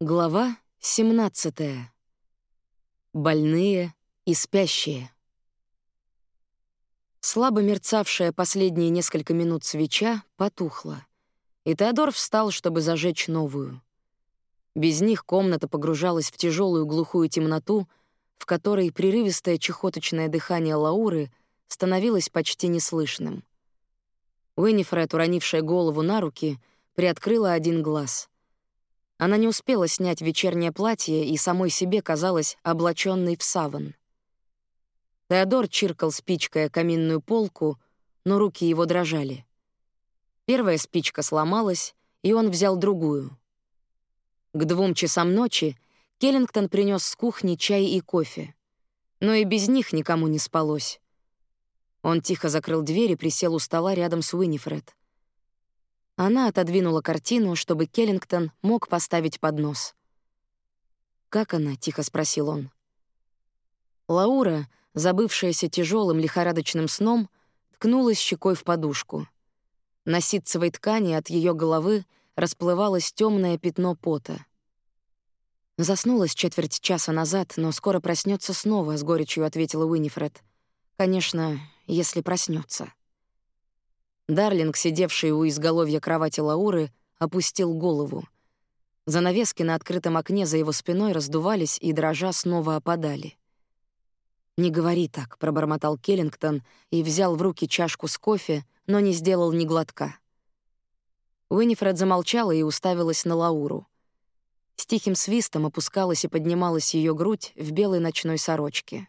Глава 17. Больные и спящие. Слабо мерцавшая последние несколько минут свеча потухла, и Теодор встал, чтобы зажечь новую. Без них комната погружалась в тяжелую глухую темноту, в которой прерывистое чехоточное дыхание Лауры становилось почти неслышным. Уинифред, уронившая голову на руки, приоткрыла один глаз — она не успела снять вечернее платье и самой себе казалась облаченной в саван. Теодор чиркал спичкой каминную полку, но руки его дрожали. Первая спичка сломалась, и он взял другую. К двум часам ночи Келлингтон принес с кухни чай и кофе. Но и без них никому не спалось. Он тихо закрыл дверь и присел у стола рядом с Уинифред. Она отодвинула картину, чтобы Келлингтон мог поставить поднос. «Как она?» — тихо спросил он. Лаура, забывшаяся тяжелым лихорадочным сном, ткнулась щекой в подушку. На ситцевой ткани от ее головы расплывалось темное пятно пота. Заснулась четверть часа назад, но скоро проснется снова, с горечью ответила Уинифред. Конечно, если проснется. Дарлинг, сидевший у изголовья кровати Лауры, опустил голову. Занавески на открытом окне за его спиной раздувались и, дрожа, снова опадали. «Не говори так», — пробормотал Келлингтон и взял в руки чашку с кофе, но не сделал ни глотка. Уинифред замолчала и уставилась на Лауру. С тихим свистом опускалась и поднималась ее грудь в белой ночной сорочке.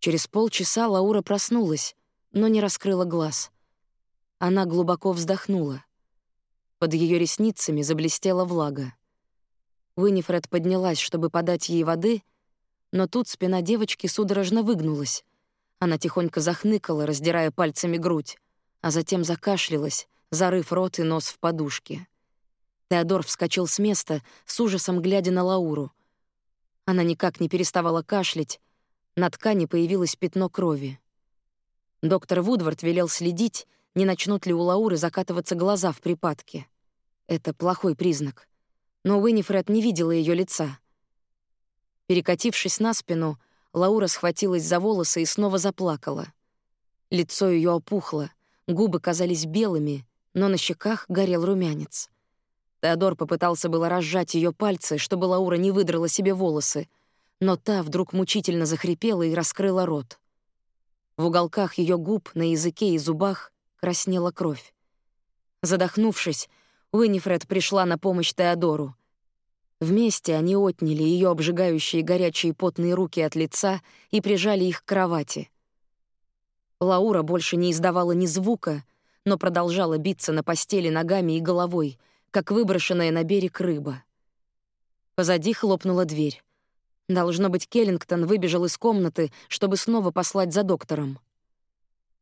Через полчаса Лаура проснулась, но не раскрыла глаз — она глубоко вздохнула. Под ее ресницами заблестела влага. Уинифред поднялась, чтобы подать ей воды, но тут спина девочки судорожно выгнулась. Она тихонько захныкала, раздирая пальцами грудь, а затем закашлялась, зарыв рот и нос в подушке. Теодор вскочил с места, с ужасом глядя на Лауру. Она никак не переставала кашлять, на ткани появилось пятно крови. Доктор Вудвард велел следить, не начнут ли у Лауры закатываться глаза в припадке. Это плохой признак. Но Уинифред не видела ее лица. Перекатившись на спину, Лаура схватилась за волосы и снова заплакала. Лицо ее опухло, губы казались белыми, но на щеках горел румянец. Теодор попытался было разжать ее пальцы, чтобы Лаура не выдрала себе волосы, но та вдруг мучительно захрипела и раскрыла рот. В уголках ее губ, на языке и зубах краснела кровь. Задохнувшись, Уинифред пришла на помощь Теодору. Вместе они отняли ее обжигающие горячие потные руки от лица и прижали их к кровати. Лаура больше не издавала ни звука, но продолжала биться на постели ногами и головой, как выброшенная на берег рыба. Позади хлопнула дверь. Должно быть, Келлингтон выбежал из комнаты, чтобы снова послать за доктором.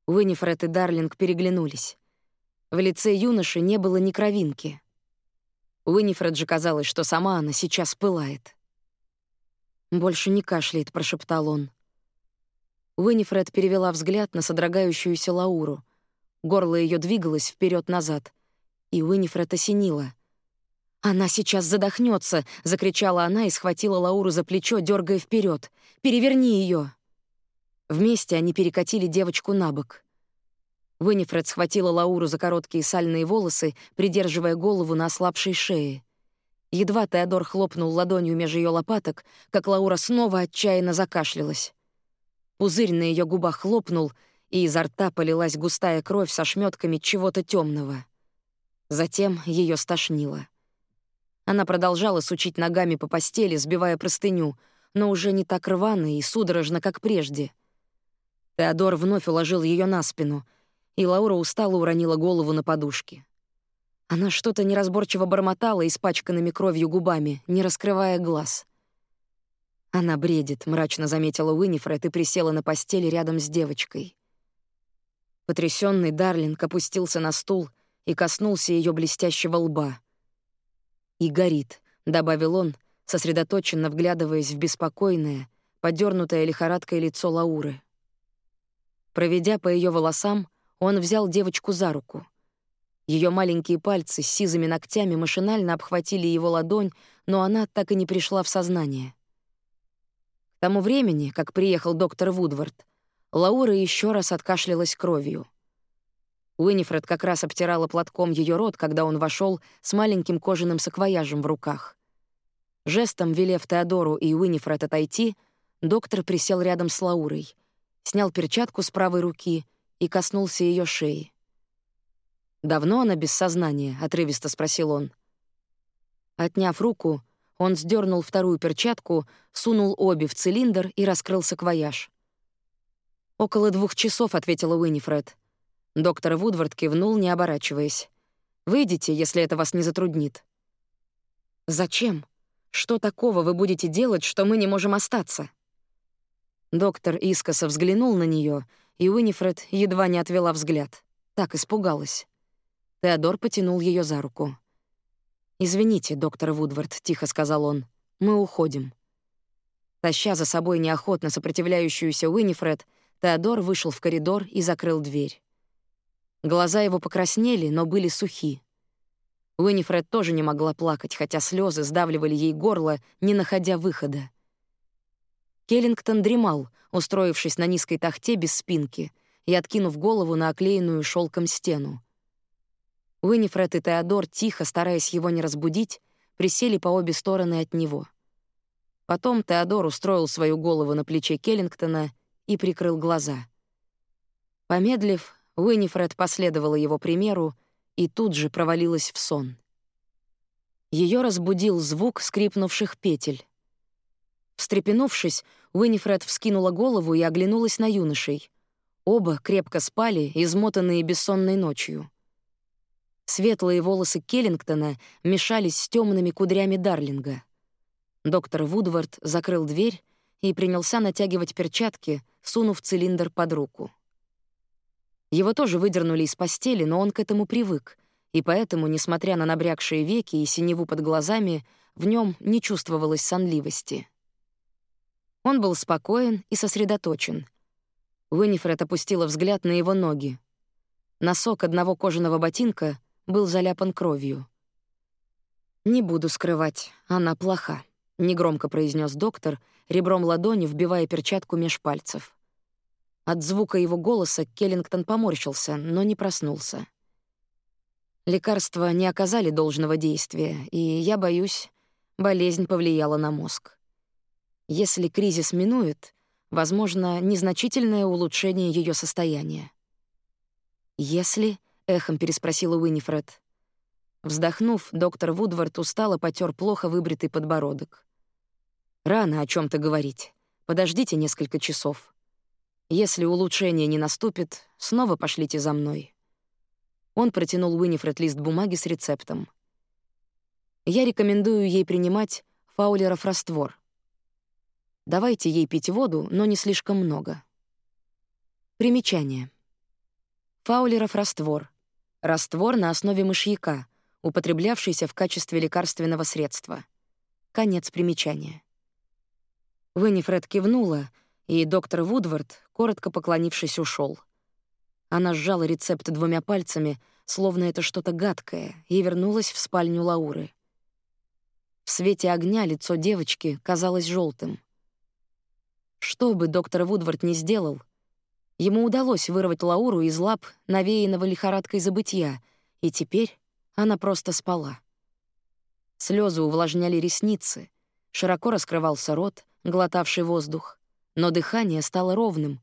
Уинифред и Дарлинг переглянулись. В лице юноши не было ни кровинки. Уинифред же казалось, что сама она сейчас пылает. «Больше не кашляет», — прошептал он. Уинифред перевела взгляд на содрогающуюся Лауру. Горло ее двигалось вперед назад и Уинифред осенила. «Она сейчас задохнется, закричала она и схватила Лауру за плечо, дергая вперед. «Переверни ее! Вместе они перекатили девочку на бок. Винифред схватила Лауру за короткие сальные волосы, придерживая голову на ослабшей шее. Едва Теодор хлопнул ладонью меж ее лопаток, как Лаура снова отчаянно закашлялась. Пузырь на ее губах хлопнул, и изо рта полилась густая кровь со шмётками чего-то темного. Затем ее стошнило. Она продолжала сучить ногами по постели, сбивая простыню, но уже не так рвано и судорожно, как прежде — Теодор вновь уложил ее на спину, и Лаура устало уронила голову на подушки. Она что-то неразборчиво бормотала испачканными кровью губами, не раскрывая глаз. Она бредит, мрачно заметила Уинифред и присела на постели рядом с девочкой. Потрясенный Дарлинг опустился на стул и коснулся ее блестящего лба. «И горит», — добавил он, сосредоточенно вглядываясь в беспокойное, подернутое лихорадкой лицо Лауры. Проведя по ее волосам, он взял девочку за руку. Ее маленькие пальцы с сизыми ногтями машинально обхватили его ладонь, но она так и не пришла в сознание. К тому времени, как приехал доктор Вудвард, Лаура еще раз откашлялась кровью. Уинифред как раз обтирала платком ее рот, когда он вошел с маленьким кожаным саквояжем в руках. Жестом велев Теодору и Уинифред отойти, доктор присел рядом с Лаурой, снял перчатку с правой руки и коснулся ее шеи. «Давно она без сознания?» — отрывисто спросил он. Отняв руку, он сдернул вторую перчатку, сунул обе в цилиндр и раскрыл саквояж. «Около двух часов», — ответила Уинифред. Доктор Вудвард кивнул, не оборачиваясь. «Выйдите, если это вас не затруднит». «Зачем? Что такого вы будете делать, что мы не можем остаться?» Доктор искоса взглянул на нее, и Уинифред едва не отвела взгляд. Так испугалась. Теодор потянул ее за руку. «Извините, доктор Вудвард», — тихо сказал он. «Мы уходим». Таща за собой неохотно сопротивляющуюся Уинифред, Теодор вышел в коридор и закрыл дверь. Глаза его покраснели, но были сухи. Уинифред тоже не могла плакать, хотя слезы сдавливали ей горло, не находя выхода. Келлингтон дремал, устроившись на низкой тахте без спинки и откинув голову на оклеенную шелком стену. Уинифред и Теодор, тихо, стараясь его не разбудить, присели по обе стороны от него. Потом Теодор устроил свою голову на плече Келлингтона и прикрыл глаза. Помедлив, Уинифред последовала его примеру и тут же провалилась в сон. Ее разбудил звук скрипнувших петель. Встрепенувшись, Уинифред вскинула голову и оглянулась на юношей. Оба крепко спали, измотанные бессонной ночью. Светлые волосы Келлингтона мешались с темными кудрями Дарлинга. Доктор Вудвард закрыл дверь и принялся натягивать перчатки, сунув цилиндр под руку. Его тоже выдернули из постели, но он к этому привык, и поэтому, несмотря на набрякшие веки и синеву под глазами, в нем не чувствовалось сонливости. Он был спокоен и сосредоточен. Уинифред опустила взгляд на его ноги. Носок одного кожаного ботинка был заляпан кровью. «Не буду скрывать, она плоха», — негромко произнес доктор, ребром ладони вбивая перчатку меж пальцев. От звука его голоса Келлингтон поморщился, но не проснулся. Лекарства не оказали должного действия, и, я боюсь, болезнь повлияла на мозг. Если кризис минует, возможно, незначительное улучшение ее состояния. «Если?» — эхом переспросила Уинифред. Вздохнув, доктор Вудвард устало потер плохо выбритый подбородок. «Рано о чем то говорить. Подождите несколько часов. Если улучшение не наступит, снова пошлите за мной. Он протянул Уинифред лист бумаги с рецептом. Я рекомендую ей принимать фаулеров раствор. Давайте ей пить воду, но не слишком много. Примечание. Фаулеров раствор. Раствор на основе мышьяка, употреблявшийся в качестве лекарственного средства. Конец примечания. Уинифред кивнула, и доктор Вудвард, коротко поклонившись, ушел. Она сжала рецепт двумя пальцами, словно это что-то гадкое, и вернулась в спальню Лауры. В свете огня лицо девочки казалось желтым. Что бы доктор Вудвард ни сделал, ему удалось вырвать Лауру из лап навеянного лихорадкой забытья, и теперь она просто спала. Слезы увлажняли ресницы, широко раскрывался рот, глотавший воздух но дыхание стало ровным,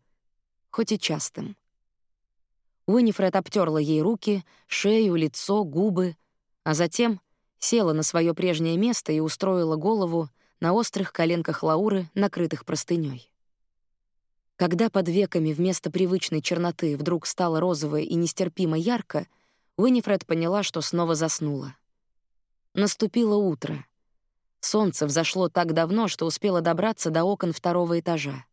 хоть и частым. Уинифред обтерла ей руки, шею, лицо, губы, а затем села на свое прежнее место и устроила голову на острых коленках Лауры, накрытых простыней. Когда под веками вместо привычной черноты вдруг стало розовое и нестерпимо ярко, Уинифред поняла, что снова заснула. Наступило утро. Солнце взошло так давно, что успело добраться до окон второго этажа.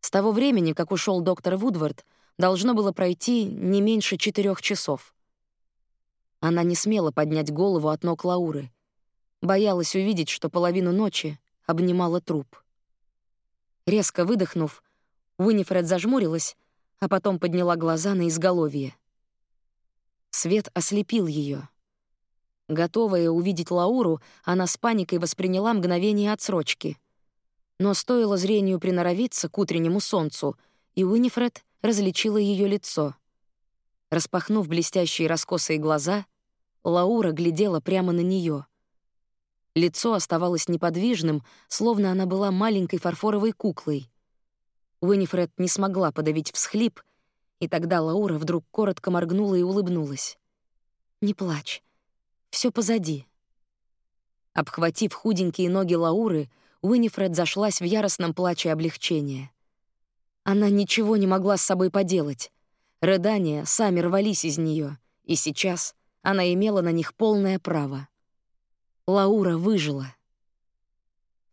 С того времени, как ушел доктор Вудвард, должно было пройти не меньше четырех часов. Она не смела поднять голову от ног Лауры. Боялась увидеть, что половину ночи обнимала труп. Резко выдохнув, Уинифред зажмурилась, а потом подняла глаза на изголовье. Свет ослепил ее. Готовая увидеть Лауру, она с паникой восприняла мгновение отсрочки. Но стоило зрению приноровиться к утреннему солнцу, и Уинифред различила ее лицо. Распахнув блестящие раскосые глаза, Лаура глядела прямо на нее. Лицо оставалось неподвижным, словно она была маленькой фарфоровой куклой. Уинифред не смогла подавить всхлип, и тогда Лаура вдруг коротко моргнула и улыбнулась. «Не плачь. все позади». Обхватив худенькие ноги Лауры, Уинифред зашлась в яростном плаче облегчения. Она ничего не могла с собой поделать. Рыдания сами рвались из нее, и сейчас она имела на них полное право. Лаура выжила.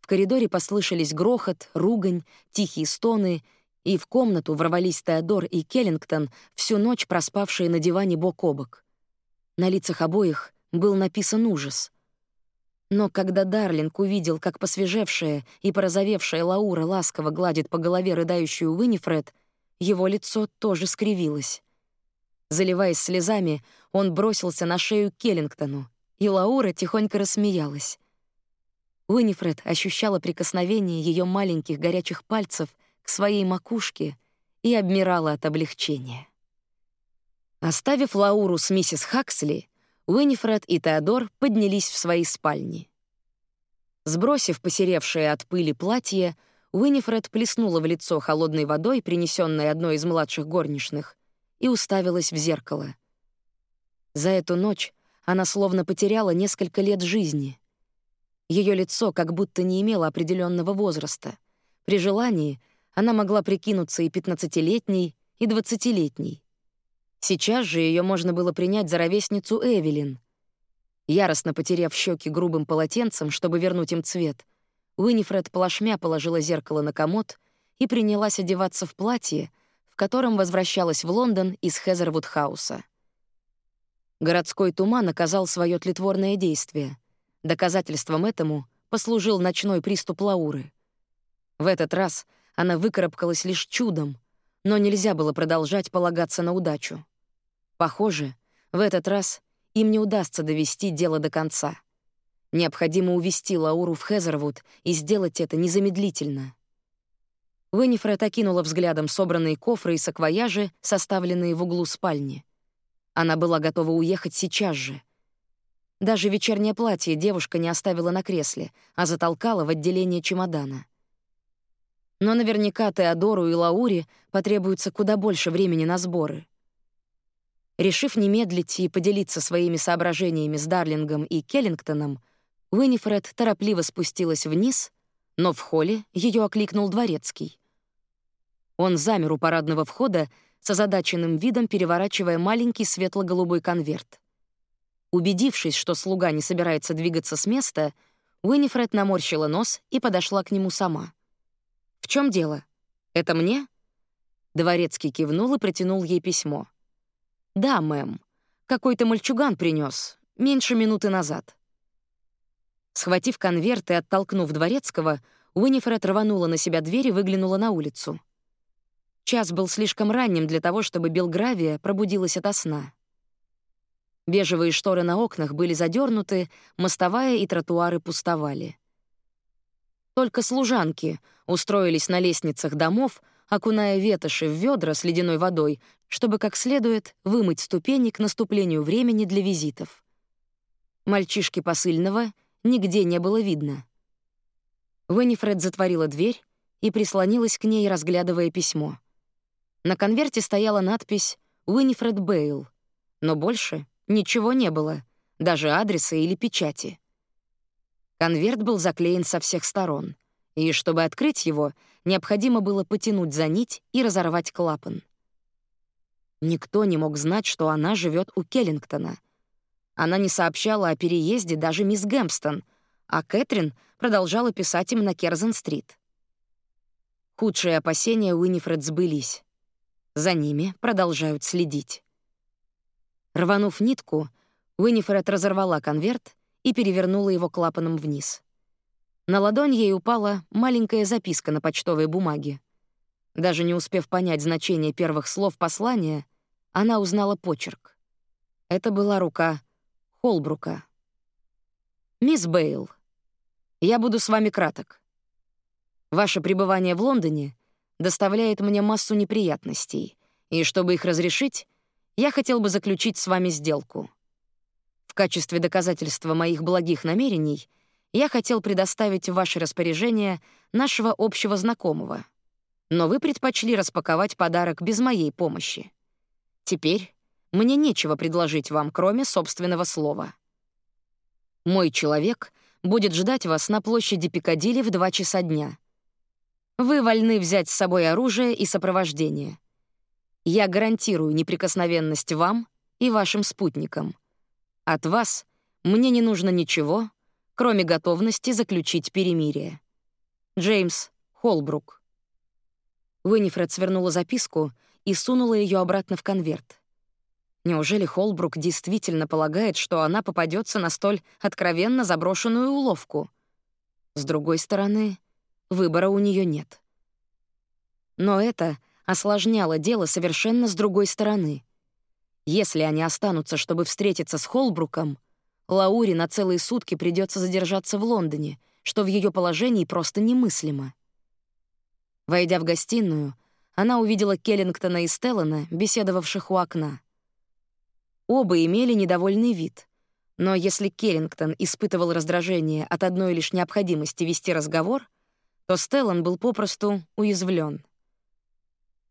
В коридоре послышались грохот, ругань, тихие стоны, и в комнату ворвались Теодор и Келлингтон, всю ночь проспавшие на диване бок о бок. На лицах обоих был написан ужас. Но когда Дарлинг увидел, как посвежевшая и порозовевшая Лаура ласково гладит по голове рыдающую Уинифред, его лицо тоже скривилось. Заливаясь слезами, он бросился на шею Келлингтону, и Лаура тихонько рассмеялась. Уинифред ощущала прикосновение ее маленьких горячих пальцев к своей макушке и обмирала от облегчения. Оставив Лауру с миссис Хаксли, Уинифред и Теодор поднялись в свои спальни. Сбросив посеревшее от пыли платье, Уинифред плеснула в лицо холодной водой, принесенной одной из младших горничных, и уставилась в зеркало. За эту ночь она словно потеряла несколько лет жизни. Ее лицо как будто не имело определенного возраста. При желании она могла прикинуться и пятнадцатилетней, и двадцатилетней. Сейчас же ее можно было принять за ровесницу Эвелин. Яростно потеряв щеки грубым полотенцем, чтобы вернуть им цвет, Уинифред плашмя положила зеркало на комод и принялась одеваться в платье, в котором возвращалась в Лондон из Хезервуд-хауса. Городской туман оказал свое тлетворное действие. Доказательством этому послужил ночной приступ Лауры. В этот раз она выкарабкалась лишь чудом, но нельзя было продолжать полагаться на удачу. Похоже, в этот раз им не удастся довести дело до конца. Необходимо увести Лауру в Хезервуд и сделать это незамедлительно. Уиннифред окинула взглядом собранные кофры и саквояжи, составленные в углу спальни. Она была готова уехать сейчас же. Даже вечернее платье девушка не оставила на кресле, а затолкала в отделение чемодана. Но наверняка Теодору и Лауре потребуется куда больше времени на сборы. Решив не медлить и поделиться своими соображениями с Дарлингом и Келлингтоном, Уинифред торопливо спустилась вниз, но в холле ее окликнул дворецкий. Он замер у парадного входа с озадаченным видом, переворачивая маленький светло-голубой конверт. Убедившись, что слуга не собирается двигаться с места, Уинифред наморщила нос и подошла к нему сама. «В чем дело? Это мне?» Дворецкий кивнул и протянул ей письмо. «Да, мэм. Какой-то мальчуган принес меньше минуты назад». Схватив конверт и оттолкнув дворецкого, Уинифред рванула на себя дверь и выглянула на улицу. Час был слишком ранним для того, чтобы Белгравия пробудилась ото сна. Бежевые шторы на окнах были задернуты, мостовая и тротуары пустовали. Только служанки устроились на лестницах домов, окуная ветоши в ведра с ледяной водой, чтобы как следует вымыть ступени к наступлению времени для визитов. Мальчишки посыльного — нигде не было видно. Веннифред затворила дверь и прислонилась к ней, разглядывая письмо. На конверте стояла надпись «Уиннифред Бейл», но больше ничего не было, даже адреса или печати. Конверт был заклеен со всех сторон, и чтобы открыть его, необходимо было потянуть за нить и разорвать клапан. Никто не мог знать, что она живет у Келлингтона — она не сообщала о переезде даже мисс Гэмпстон, а Кэтрин продолжала писать им на Керзен-стрит. Худшие опасения Уинифред сбылись. За ними продолжают следить. Рванув нитку, Уинифред разорвала конверт и перевернула его клапаном вниз. На ладонь ей упала маленькая записка на почтовой бумаге. Даже не успев понять значение первых слов послания, она узнала почерк. Это была рука Холбрука. «Мисс Бейл, я буду с вами краток. Ваше пребывание в Лондоне доставляет мне массу неприятностей, и чтобы их разрешить, я хотел бы заключить с вами сделку. В качестве доказательства моих благих намерений я хотел предоставить в ваше распоряжение нашего общего знакомого. Но вы предпочли распаковать подарок без моей помощи. Теперь мне нечего предложить вам, кроме собственного слова. Мой человек будет ждать вас на площади Пикадилли в 2 часа дня. Вы вольны взять с собой оружие и сопровождение. Я гарантирую неприкосновенность вам и вашим спутникам. От вас мне не нужно ничего, кроме готовности заключить перемирие. Джеймс Холбрук. Уинифред свернула записку и сунула ее обратно в конверт. Неужели Холбрук действительно полагает, что она попадется на столь откровенно заброшенную уловку? С другой стороны, выбора у нее нет. Но это осложняло дело совершенно с другой стороны. Если они останутся, чтобы встретиться с Холбруком, Лауре на целые сутки придется задержаться в Лондоне, что в ее положении просто немыслимо. Войдя в гостиную, она увидела Келлингтона и Стеллана, беседовавших у окна. Оба имели недовольный вид. Но если Келлингтон испытывал раздражение от одной лишь необходимости вести разговор, то Стеллан был попросту уязвлен.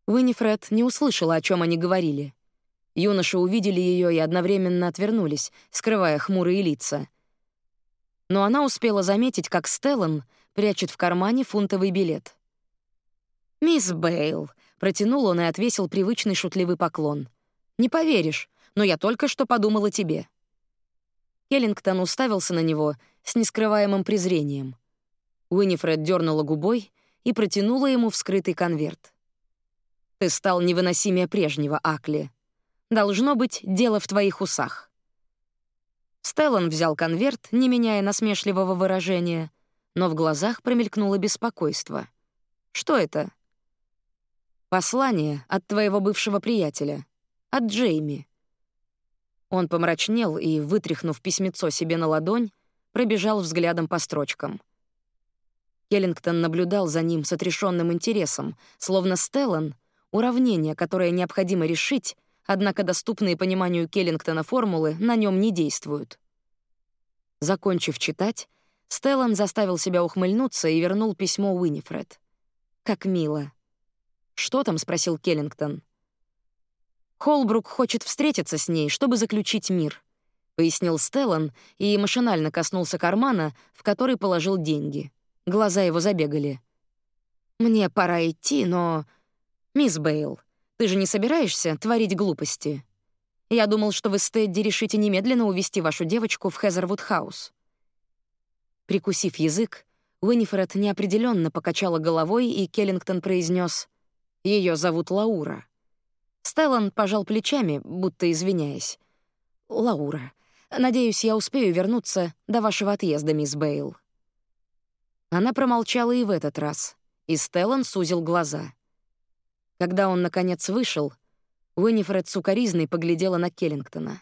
Уинифред не услышала, о чем они говорили. Юноши увидели ее и одновременно отвернулись, скрывая хмурые лица. Но она успела заметить, как Стеллан прячет в кармане фунтовый билет. «Мисс Бейл», — протянул он и отвесил привычный шутливый поклон. «Не поверишь, но я только что подумал о тебе». Келлингтон уставился на него с нескрываемым презрением. Уинифред дернула губой и протянула ему вскрытый конверт. «Ты стал невыносимее прежнего, Акли», Должно быть, дело в твоих усах». Стеллан взял конверт, не меняя насмешливого выражения, но в глазах промелькнуло беспокойство. «Что это?» «Послание от твоего бывшего приятеля. От Джейми». Он помрачнел и, вытряхнув письмецо себе на ладонь, пробежал взглядом по строчкам. Келлингтон наблюдал за ним с отрешенным интересом, словно Стеллан — уравнение, которое необходимо решить, однако доступные пониманию Келлингтона формулы на нем не действуют. Закончив читать, Стеллан заставил себя ухмыльнуться и вернул письмо Уинифред. «Как мило». «Что там?» — спросил Келлингтон. «Холбрук хочет встретиться с ней, чтобы заключить мир», — пояснил Стеллан и машинально коснулся кармана, в который положил деньги. Глаза его забегали. «Мне пора идти, но...» «Мисс Бейл, ты же не собираешься творить глупости? Я думал, что вы с Тедди решите немедленно увести вашу девочку в Хезервуд-хаус». Прикусив язык, Уинифред неопределенно покачала головой, и Келлингтон произнес: «Ее зовут Лаура». Стеллан пожал плечами, будто извиняясь. «Лаура, надеюсь, я успею вернуться до вашего отъезда, мисс Бейл». Она промолчала и в этот раз, и Стеллан сузил глаза. Когда он, наконец, вышел, Уинифред сукоризной поглядела на Келлингтона.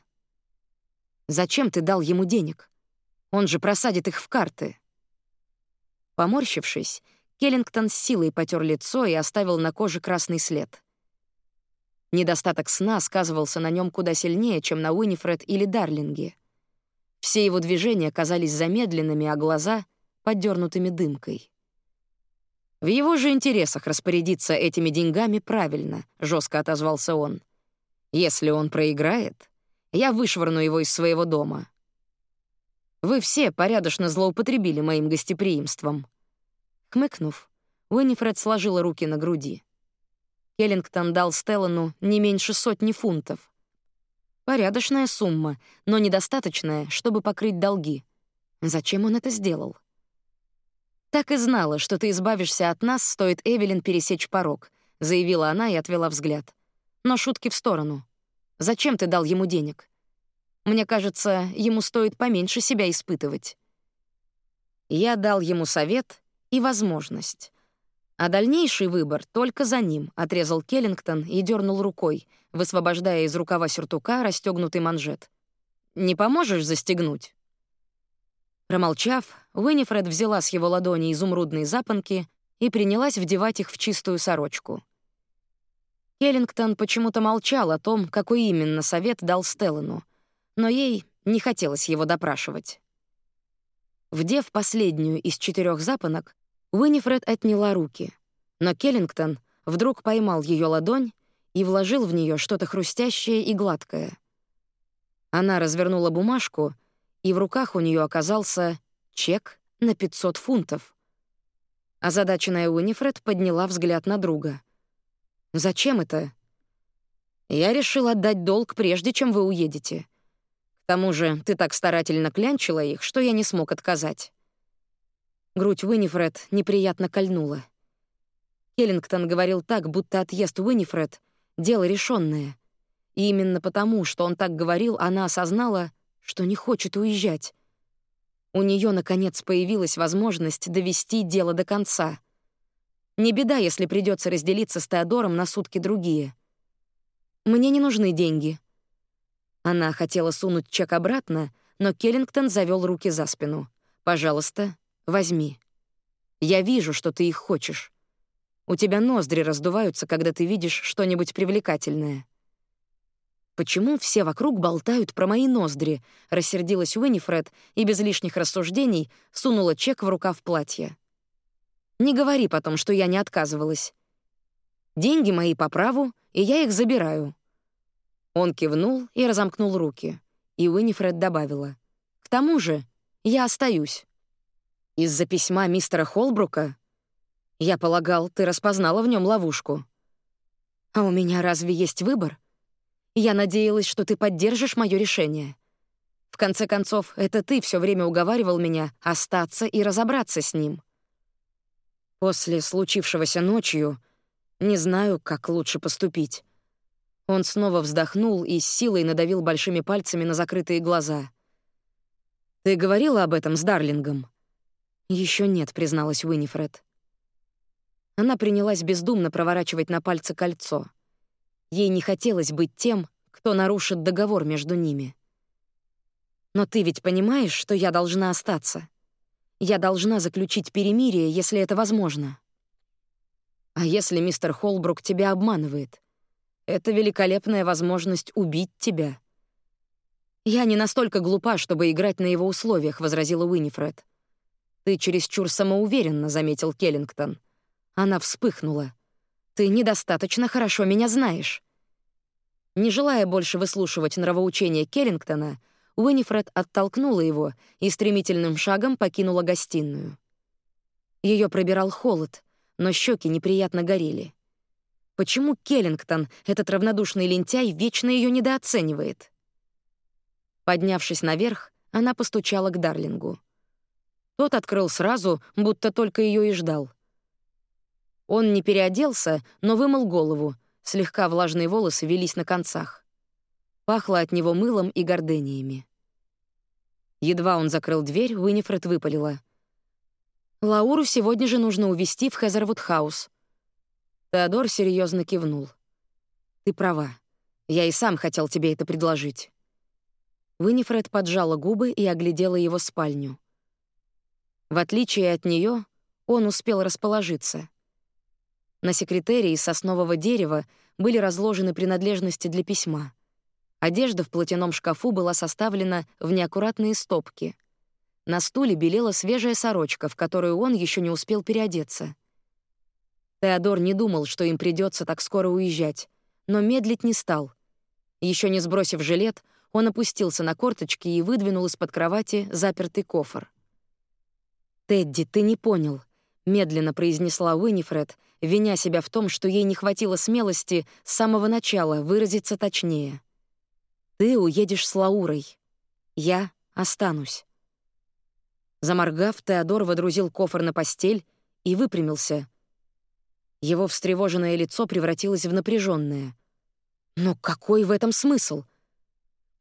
«Зачем ты дал ему денег? Он же просадит их в карты». Поморщившись, Келлингтон с силой потер лицо и оставил на коже красный след. Недостаток сна сказывался на нем куда сильнее, чем на Уинифред или Дарлинге. Все его движения казались замедленными, а глаза — подернутыми дымкой. В его же интересах распорядиться этими деньгами правильно, жестко отозвался он. Если он проиграет, я вышвырну его из своего дома. Вы все порядочно злоупотребили моим гостеприимством. Хмыкнув, Уинифред сложила руки на груди. Келлингтон дал Стеллану не меньше сотни фунтов. Порядочная сумма, но недостаточная, чтобы покрыть долги. Зачем он это сделал? «Так и знала, что ты избавишься от нас, стоит Эвелин пересечь порог», — заявила она и отвела взгляд. «Но шутки в сторону. Зачем ты дал ему денег? Мне кажется, ему стоит поменьше себя испытывать». Я дал ему совет и возможность. А дальнейший выбор только за ним, отрезал Келлингтон и дернул рукой, высвобождая из рукава сюртука расстегнутый манжет. «Не поможешь застегнуть?» Промолчав, Уинифред взяла с его ладони изумрудные запонки и принялась вдевать их в чистую сорочку. Келлингтон почему-то молчал о том, какой именно совет дал Стеллену, но ей не хотелось его допрашивать. Вдев последнюю из четырех запонок, Уинифред отняла руки, но Келлингтон вдруг поймал ее ладонь и вложил в нее что-то хрустящее и гладкое. Она развернула бумажку, и в руках у нее оказался чек на 500 фунтов. Озадаченная Уинифред подняла взгляд на друга. «Зачем это?» «Я решил отдать долг, прежде чем вы уедете. К тому же ты так старательно клянчила их, что я не смог отказать». Грудь Уинифред неприятно кольнула. Келлингтон говорил так, будто отъезд Уинифред — дело решенное. И именно потому, что он так говорил, она осознала, что не хочет уезжать. У нее наконец, появилась возможность довести дело до конца. Не беда, если придется разделиться с Теодором на сутки другие. Мне не нужны деньги. Она хотела сунуть чек обратно, но Келлингтон завел руки за спину. «Пожалуйста, возьми. Я вижу, что ты их хочешь. У тебя ноздри раздуваются, когда ты видишь что-нибудь привлекательное». «Почему все вокруг болтают про мои ноздри?» — рассердилась Уинифред и без лишних рассуждений сунула чек в рукав платья. «Не говори потом, что я не отказывалась. Деньги мои по праву, и я их забираю». Он кивнул и разомкнул руки, и Уинифред добавила. «К тому же я остаюсь». «Из-за письма мистера Холбрука?» Я полагал, ты распознала в нем ловушку. А у меня разве есть выбор? Я надеялась, что ты поддержишь мое решение. В конце концов, это ты все время уговаривал меня остаться и разобраться с ним. После случившегося ночью не знаю, как лучше поступить. Он снова вздохнул и с силой надавил большими пальцами на закрытые глаза. «Ты говорила об этом с Дарлингом?» Еще нет», — призналась Уинифред. Она принялась бездумно проворачивать на пальце кольцо. Ей не хотелось быть тем, кто нарушит договор между ними. «Но ты ведь понимаешь, что я должна остаться? Я должна заключить перемирие, если это возможно». «А если мистер Холбрук тебя обманывает? Это великолепная возможность убить тебя». «Я не настолько глупа, чтобы играть на его условиях», — возразила Уинифред. «Ты чересчур самоуверенно», — заметил Келлингтон. Она вспыхнула. «Ты недостаточно хорошо меня знаешь». Не желая больше выслушивать нравоучения Келлингтона, Уинифред оттолкнула его и стремительным шагом покинула гостиную. Ее пробирал холод, но щеки неприятно горели. Почему Келлингтон, этот равнодушный лентяй, вечно ее недооценивает? Поднявшись наверх, она постучала к Дарлингу. Тот открыл сразу, будто только ее и ждал. Он не переоделся, но вымыл голову, слегка влажные волосы вились на концах. Пахло от него мылом и гордениями. Едва он закрыл дверь, Уинифред выпалила. «Лауру сегодня же нужно увезти в Хезервуд-хаус». Теодор серьезно кивнул. «Ты права. Я и сам хотел тебе это предложить». Уинифред поджала губы и оглядела его спальню. В отличие от нее, он успел расположиться. На секретере из соснового дерева были разложены принадлежности для письма. Одежда в платяном шкафу была составлена в неаккуратные стопки. На стуле белела свежая сорочка, в которую он еще не успел переодеться. Теодор не думал, что им придется так скоро уезжать, но медлить не стал. Еще не сбросив жилет, он опустился на корточки и выдвинул из-под кровати запертый кофр. «Тедди, ты не понял», — медленно произнесла Уинифред, виня себя в том, что ей не хватило смелости с самого начала выразиться точнее. «Ты уедешь с Лаурой. Я останусь». Заморгав, Теодор водрузил кофр на постель и выпрямился. Его встревоженное лицо превратилось в напряженное. «Но какой в этом смысл?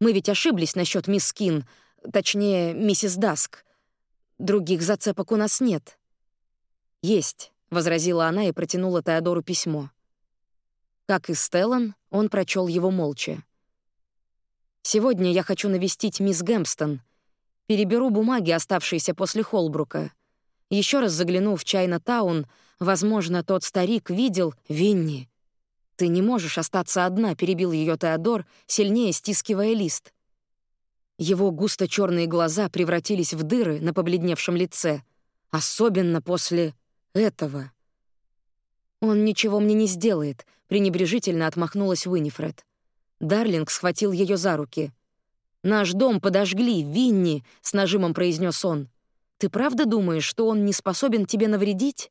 Мы ведь ошиблись насчет мисс Кин, точнее, миссис Даск. Других зацепок у нас нет». «Есть», — возразила она и протянула Теодору письмо. Как и Стеллан, он прочел его молча. «Сегодня я хочу навестить мисс Гэмпстон. Переберу бумаги, оставшиеся после Холбрука. Еще раз загляну в Чайна-таун. Возможно, тот старик видел Винни. Ты не можешь остаться одна», — перебил ее Теодор, сильнее стискивая лист. Его густо черные глаза превратились в дыры на побледневшем лице, особенно после этого. «Он ничего мне не сделает», — пренебрежительно отмахнулась Уинифред. Дарлинг схватил ее за руки. «Наш дом подожгли, Винни», — с нажимом произнес он. «Ты правда думаешь, что он не способен тебе навредить?»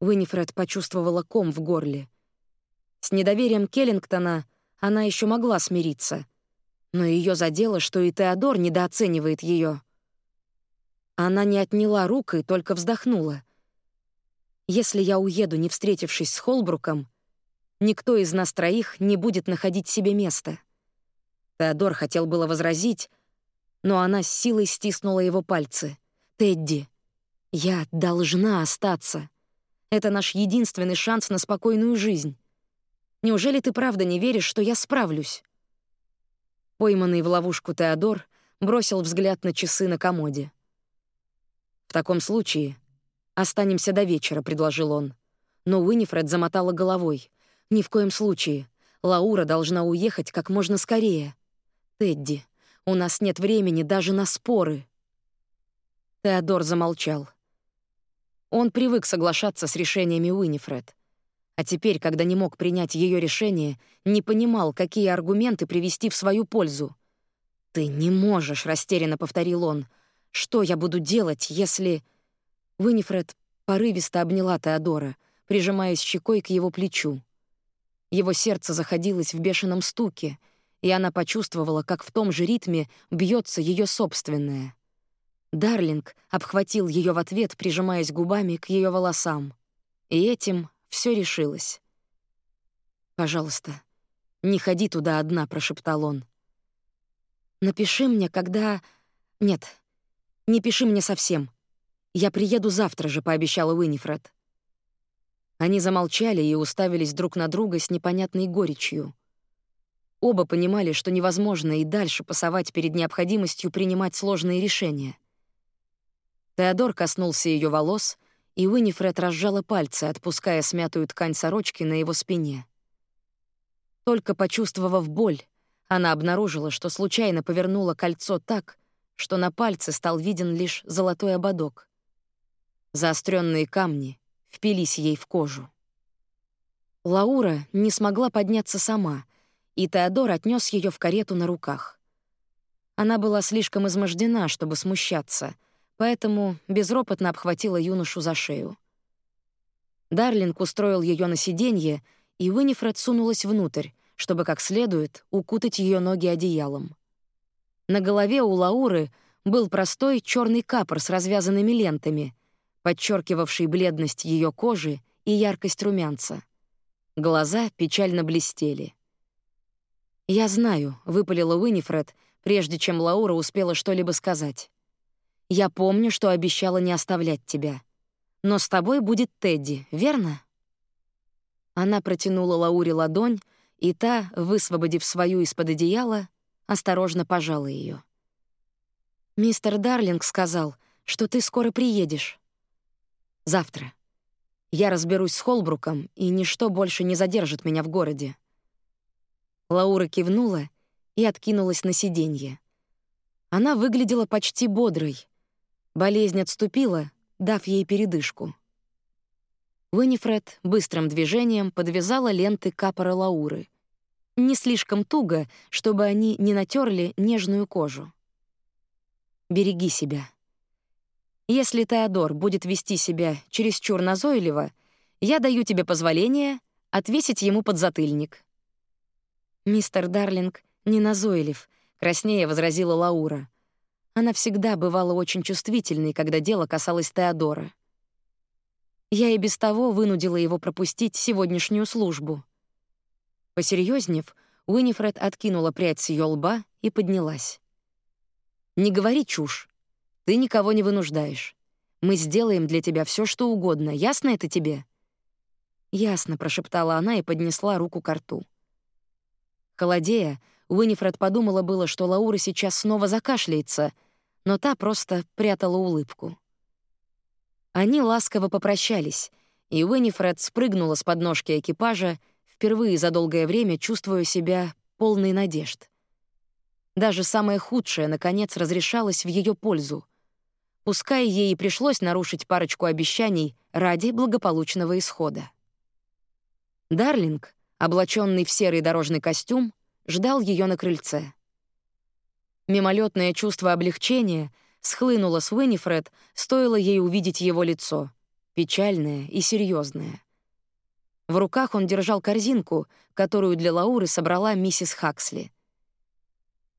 Уинифред почувствовала ком в горле. С недоверием Келлингтона она еще могла смириться, но ее задело, что и Теодор недооценивает ее. Она не отняла рук и только вздохнула. «Если я уеду, не встретившись с Холбруком, никто из нас троих не будет находить себе места». Теодор хотел было возразить, но она с силой стиснула его пальцы. «Тедди, я должна остаться. Это наш единственный шанс на спокойную жизнь. Неужели ты правда не веришь, что я справлюсь?» Пойманный в ловушку Теодор бросил взгляд на часы на комоде. «В таком случае останемся до вечера», — предложил он. Но Уинифред замотала головой. «Ни в коем случае. Лаура должна уехать как можно скорее. Тедди, у нас нет времени даже на споры». Теодор замолчал. Он привык соглашаться с решениями Уинифред. А теперь, когда не мог принять ее решение, не понимал, какие аргументы привести в свою пользу. «Ты не можешь», — растерянно повторил он. «Что я буду делать, если...» Винифред порывисто обняла Теодора, прижимаясь щекой к его плечу. Его сердце заходилось в бешеном стуке, и она почувствовала, как в том же ритме бьется ее собственное. Дарлинг обхватил ее в ответ, прижимаясь губами к ее волосам. И этим все решилось. «Пожалуйста, не ходи туда одна», — прошептал он. «Напиши мне, когда... Нет, не пиши мне совсем. Я приеду завтра же», — пообещала Уинифред. Они замолчали и уставились друг на друга с непонятной горечью. Оба понимали, что невозможно и дальше пасовать перед необходимостью принимать сложные решения. Теодор коснулся ее волос, и Уинифред разжала пальцы, отпуская смятую ткань сорочки на его спине. Только почувствовав боль, она обнаружила, что случайно повернула кольцо так, что на пальце стал виден лишь золотой ободок. Заостренные камни впились ей в кожу. Лаура не смогла подняться сама, и Теодор отнес ее в карету на руках. Она была слишком измождена, чтобы смущаться, поэтому безропотно обхватила юношу за шею. Дарлинг устроил ее на сиденье, и Уинифред сунулась внутрь, чтобы как следует укутать ее ноги одеялом. На голове у Лауры был простой черный капор с развязанными лентами, подчеркивавший бледность ее кожи и яркость румянца. Глаза печально блестели. «Я знаю», — выпалила Уинифред, прежде чем Лаура успела что-либо сказать. Я помню, что обещала не оставлять тебя. Но с тобой будет Тедди, верно?» Она протянула Лауре ладонь, и та, высвободив свою из-под одеяла, осторожно пожала ее. «Мистер Дарлинг сказал, что ты скоро приедешь. Завтра. Я разберусь с Холбруком, и ничто больше не задержит меня в городе». Лаура кивнула и откинулась на сиденье. Она выглядела почти бодрой, Болезнь отступила, дав ей передышку. Уинифред быстрым движением подвязала ленты капора Лауры. Не слишком туго, чтобы они не натерли нежную кожу. «Береги себя. Если Теодор будет вести себя чересчур назойливо, я даю тебе позволение отвесить ему подзатыльник». «Мистер Дарлинг не назойлив», — краснее возразила Лаура. Она всегда бывала очень чувствительной, когда дело касалось Теодора. Я и без того вынудила его пропустить сегодняшнюю службу. Посерьезнев, Уинифред откинула прядь с ее лба и поднялась. «Не говори чушь. Ты никого не вынуждаешь. Мы сделаем для тебя все, что угодно. Ясно это тебе?» «Ясно», — прошептала она и поднесла руку к рту. Холодея, Уинифред подумала было, что Лаура сейчас снова закашляется, но та просто прятала улыбку. Они ласково попрощались, и Уинифред спрыгнула с подножки экипажа, впервые за долгое время чувствуя себя полной надежд. Даже самое худшее, наконец, разрешалось в ее пользу. Пускай ей и пришлось нарушить парочку обещаний ради благополучного исхода. Дарлинг, облаченный в серый дорожный костюм, ждал ее на крыльце. Мимолетное чувство облегчения схлынуло с Уинифред, стоило ей увидеть его лицо, печальное и серьезное. В руках он держал корзинку, которую для Лауры собрала миссис Хаксли.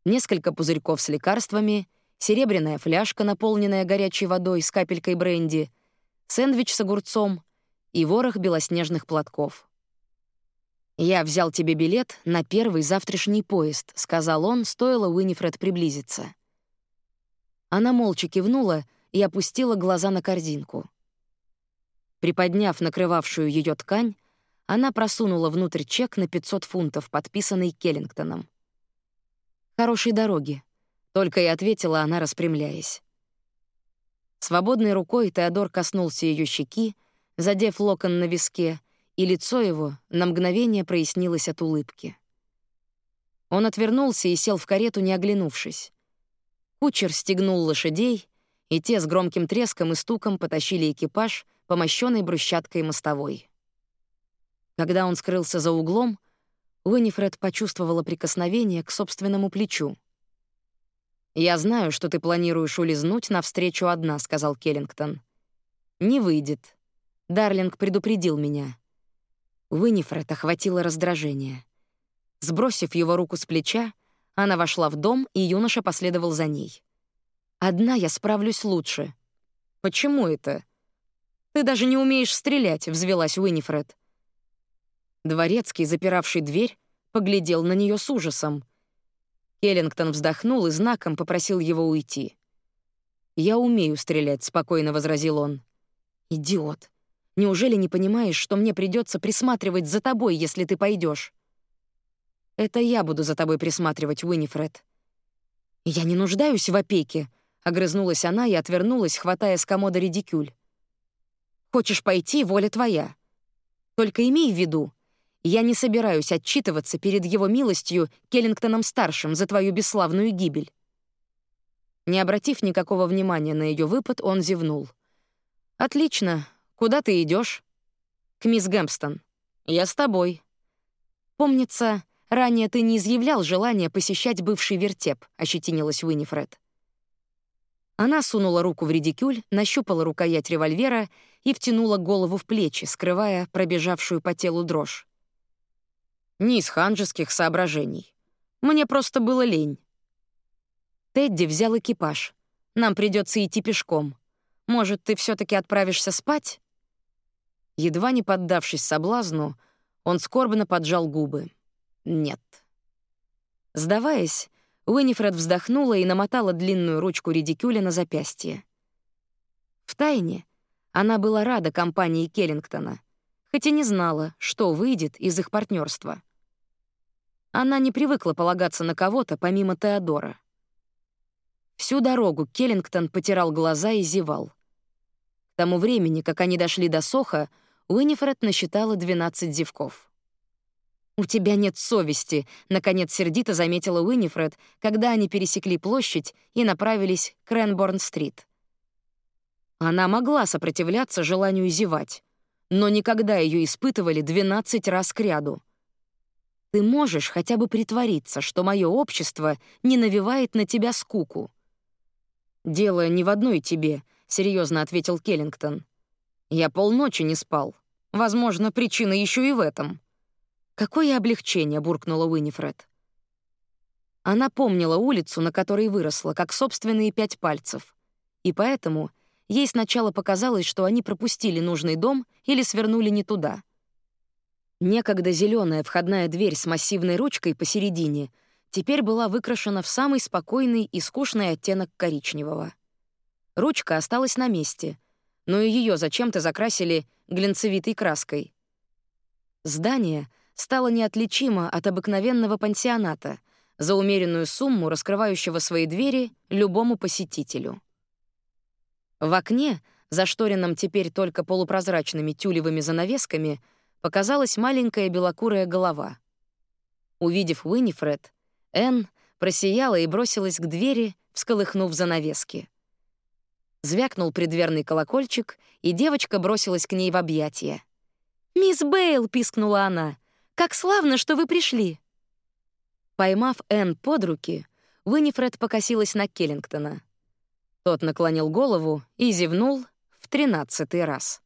Несколько пузырьков с лекарствами, серебряная фляжка, наполненная горячей водой с капелькой бренди, сэндвич с огурцом и ворох белоснежных платков. «Я взял тебе билет на первый завтрашний поезд», — сказал он, стоило Уинифред приблизиться. Она молча кивнула и опустила глаза на корзинку. Приподняв накрывавшую ее ткань, она просунула внутрь чек на 500 фунтов, подписанный Келлингтоном. «Хорошей дороги», — только и ответила она, распрямляясь. Свободной рукой Теодор коснулся ее щеки, задев локон на виске, и лицо его на мгновение прояснилось от улыбки. Он отвернулся и сел в карету, не оглянувшись. Кучер стегнул лошадей, и те с громким треском и стуком потащили экипаж по мощенной брусчаткой мостовой. Когда он скрылся за углом, Уинифред почувствовала прикосновение к собственному плечу. «Я знаю, что ты планируешь улизнуть навстречу одна», — сказал Келлингтон. «Не выйдет. Дарлинг предупредил меня. Уинифред охватило раздражение. Сбросив его руку с плеча, она вошла в дом, и юноша последовал за ней. «Одна я справлюсь лучше». «Почему это?» «Ты даже не умеешь стрелять», — взвелась Уинифред. Дворецкий, запиравший дверь, поглядел на нее с ужасом. Келлингтон вздохнул и знаком попросил его уйти. «Я умею стрелять», — спокойно возразил он. «Идиот. Неужели не понимаешь, что мне придется присматривать за тобой, если ты пойдешь? Это я буду за тобой присматривать, Уинифред. Я не нуждаюсь в опеке, огрызнулась она и отвернулась, хватая с комода редикюль. Хочешь пойти, воля твоя. Только имей в виду, я не собираюсь отчитываться перед его милостью Келлингтоном-старшим за твою бесславную гибель. Не обратив никакого внимания на ее выпад, он зевнул. «Отлично. Куда ты идешь? К мисс Гэмпстон. Я с тобой. Помнится, ранее ты не изъявлял желания посещать бывший вертеп, ощетинилась Уинифред. Она сунула руку в редикюль, нащупала рукоять револьвера и втянула голову в плечи, скрывая пробежавшую по телу дрожь. Не из ханжеских соображений. Мне просто было лень. Тедди взял экипаж. Нам придется идти пешком. Может, ты все таки отправишься спать? Едва не поддавшись соблазну, он скорбно поджал губы. «Нет». Сдаваясь, Уинифред вздохнула и намотала длинную ручку редикюля на запястье. Втайне она была рада компании Келлингтона, хотя не знала, что выйдет из их партнерства. Она не привыкла полагаться на кого-то помимо Теодора. Всю дорогу Келлингтон потирал глаза и зевал. К тому времени, как они дошли до Соха, Уинифред насчитала 12 зевков. «У тебя нет совести», — наконец сердито заметила Уинифред, когда они пересекли площадь и направились к Ренборн-стрит. Она могла сопротивляться желанию зевать, но никогда ее испытывали 12 раз кряду. Ты можешь хотя бы притвориться, что мое общество не навевает на тебя скуку. «Дело не в одной тебе», — серьезно ответил Келлингтон. Я полночи не спал. Возможно, причина еще и в этом. Какое облегчение, буркнула Уинифред. Она помнила улицу, на которой выросла, как собственные пять пальцев. И поэтому ей сначала показалось, что они пропустили нужный дом или свернули не туда. Некогда зеленая входная дверь с массивной ручкой посередине теперь была выкрашена в самый спокойный и скучный оттенок коричневого. Ручка осталась на месте — но и ее зачем-то закрасили глянцевитой краской. Здание стало неотличимо от обыкновенного пансионата за умеренную сумму, раскрывающего свои двери любому посетителю. В окне, зашторенном теперь только полупрозрачными тюлевыми занавесками, показалась маленькая белокурая голова. Увидев Уинифред, Энн просияла и бросилась к двери, всколыхнув занавески. Звякнул предверный колокольчик, и девочка бросилась к ней в объятия. «Мисс Бейл!» — пискнула она. «Как славно, что вы пришли!» Поймав Энн под руки, Уинифред покосилась на Келлингтона. Тот наклонил голову и зевнул в тринадцатый раз.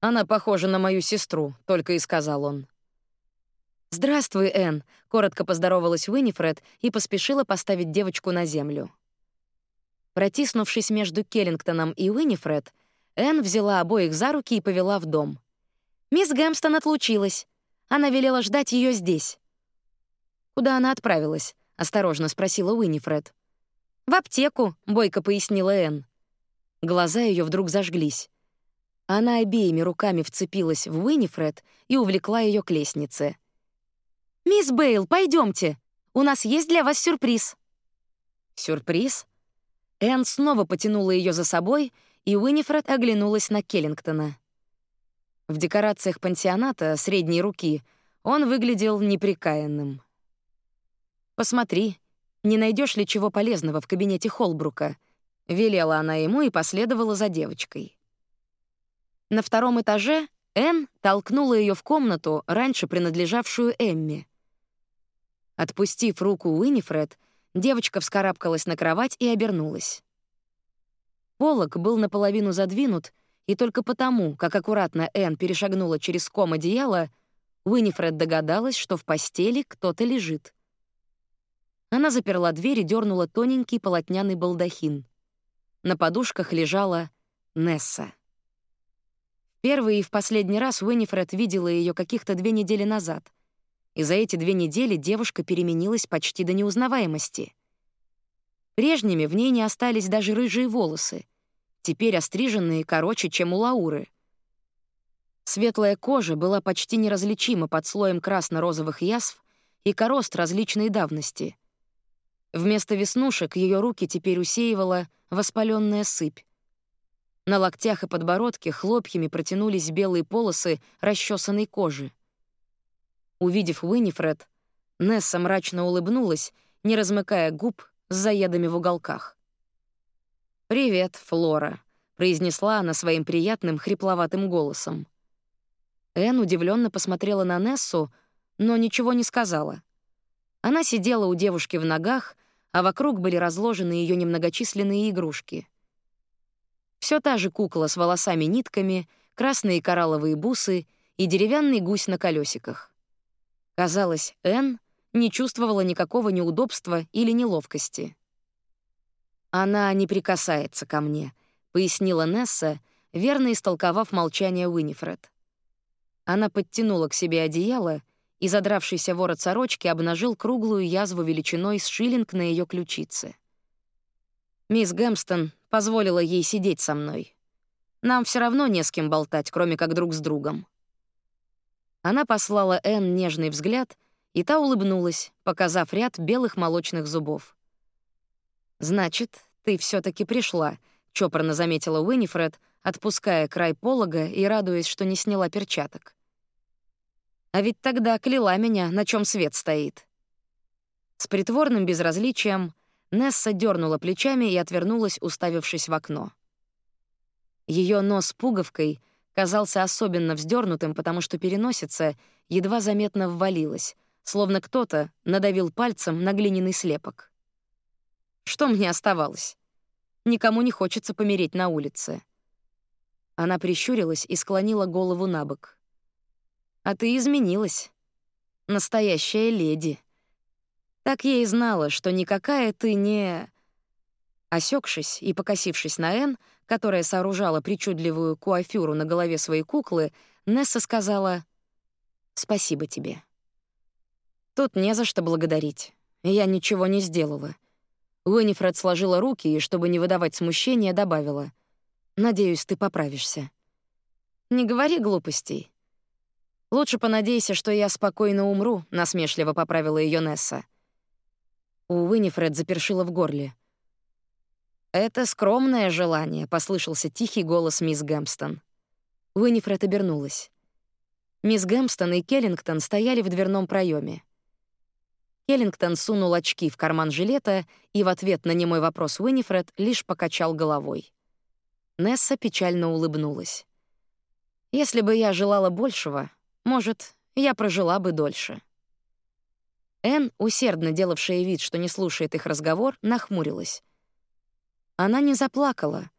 «Она похожа на мою сестру», — только и сказал он. «Здравствуй, Энн», — коротко поздоровалась Уинифред и поспешила поставить девочку на землю. Протиснувшись между Келлингтоном и Уинифред, Энн взяла обоих за руки и повела в дом. Мисс Гэмстон отлучилась. Она велела ждать ее здесь. «Куда она отправилась?» — осторожно спросила Уинифред. «В аптеку», — бойко пояснила Энн. Глаза ее вдруг зажглись. Она обеими руками вцепилась в Уинифред и увлекла ее к лестнице. «Мисс Бейл, пойдемте. У нас есть для вас сюрприз». «Сюрприз?» Энн снова потянула ее за собой, и Уинифред оглянулась на Келлингтона. В декорациях пансионата средней руки он выглядел неприкаянным. «Посмотри, не найдешь ли чего полезного в кабинете Холбрука?» — велела она ему и последовала за девочкой. На втором этаже Энн толкнула ее в комнату, раньше принадлежавшую Эмми. Отпустив руку Уинифред, девочка вскарабкалась на кровать и обернулась. Полок был наполовину задвинут, и только потому, как аккуратно Энн перешагнула через ком одеяла, Уинифред догадалась, что в постели кто-то лежит. Она заперла дверь и дернула тоненький полотняный балдахин. На подушках лежала Несса. Первый и в последний раз Уинифред видела ее каких-то две недели назад — и за эти две недели девушка переменилась почти до неузнаваемости. Прежними в ней не остались даже рыжие волосы, теперь остриженные короче, чем у Лауры. Светлая кожа была почти неразличима под слоем красно-розовых язв и корост различной давности. Вместо веснушек ее руки теперь усеивала воспаленная сыпь. На локтях и подбородке хлопьями протянулись белые полосы расчесанной кожи. Увидев Уинифред, Несса мрачно улыбнулась, не размыкая губ с заедами в уголках. «Привет, Флора», — произнесла она своим приятным хрипловатым голосом. Эн удивленно посмотрела на Нессу, но ничего не сказала. Она сидела у девушки в ногах, а вокруг были разложены ее немногочисленные игрушки. Все та же кукла с волосами-нитками, красные коралловые бусы и деревянный гусь на колесиках. Казалось, Энн не чувствовала никакого неудобства или неловкости. «Она не прикасается ко мне», — пояснила Несса, верно истолковав молчание Уинифред. Она подтянула к себе одеяло, и задравшийся ворот сорочки обнажил круглую язву величиной с шиллинг на ее ключице. Мисс Гэмстон позволила ей сидеть со мной. Нам все равно не с кем болтать, кроме как друг с другом. Она послала Энн нежный взгляд, и та улыбнулась, показав ряд белых молочных зубов. «Значит, ты все таки пришла», — чопорно заметила Уинифред, отпуская край полога и радуясь, что не сняла перчаток. «А ведь тогда кляла меня, на чем свет стоит». С притворным безразличием Несса дернула плечами и отвернулась, уставившись в окно. Ее нос пуговкой казался особенно вздернутым, потому что переносица едва заметно ввалилась, словно кто-то надавил пальцем на глиняный слепок. Что мне оставалось? Никому не хочется помереть на улице. Она прищурилась и склонила голову на бок. «А ты изменилась. Настоящая леди. Так я и знала, что никакая ты не...» Осекшись и покосившись на Энн, которая сооружала причудливую куафюру на голове своей куклы, Несса сказала «Спасибо тебе». Тут не за что благодарить. Я ничего не сделала. Уинифред сложила руки и, чтобы не выдавать смущения, добавила «Надеюсь, ты поправишься». «Не говори глупостей. «Лучше понадейся, что я спокойно умру», — насмешливо поправила ее Несса. У Уинифред запершило в горле. «Это скромное желание», — послышался тихий голос мисс Гэмпстон. Уинифред обернулась. Мисс Гэмпстон и Келлингтон стояли в дверном проеме. Келлингтон сунул очки в карман жилета и в ответ на немой вопрос Уинифред лишь покачал головой. Несса печально улыбнулась. «Если бы я желала большего, может, я прожила бы дольше». Энн, усердно делавшая вид, что не слушает их разговор, нахмурилась. Она не заплакала,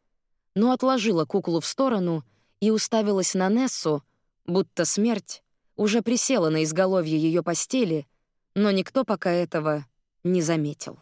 но отложила куклу в сторону и уставилась на Нессу, будто смерть уже присела на изголовье ее постели, но никто пока этого не заметил.